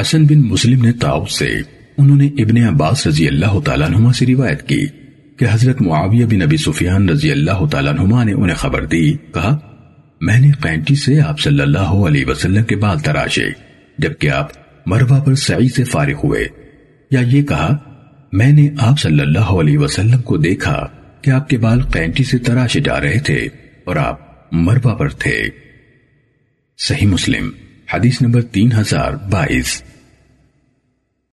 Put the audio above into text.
حسن بن مسلم نے تاؤ سے انہوں نے ابن عباس رضی اللہ تعالیٰ عنہما سے روایت کی کہ حضرت معاویہ بن نبی سفیان رضی اللہ تعالیٰ عنہما نے انہیں خبر دی، کہا، میں نے قینٹی سے آپ صلی اللہ علیہ وسلم کے بال تراشے، جبکہ آپ مروا پر سعی سے فارغ ہوئے۔ یا یہ کہا، میں نے آپ صلی اللہ علیہ وسلم کو دیکھا کہ آپ کے بال قینٹی سے تراشے جا رہے تھے اور آپ مروا پر تھے۔ صحیح مسلم۔ حدیث نمبر تین ہزار بائیس۔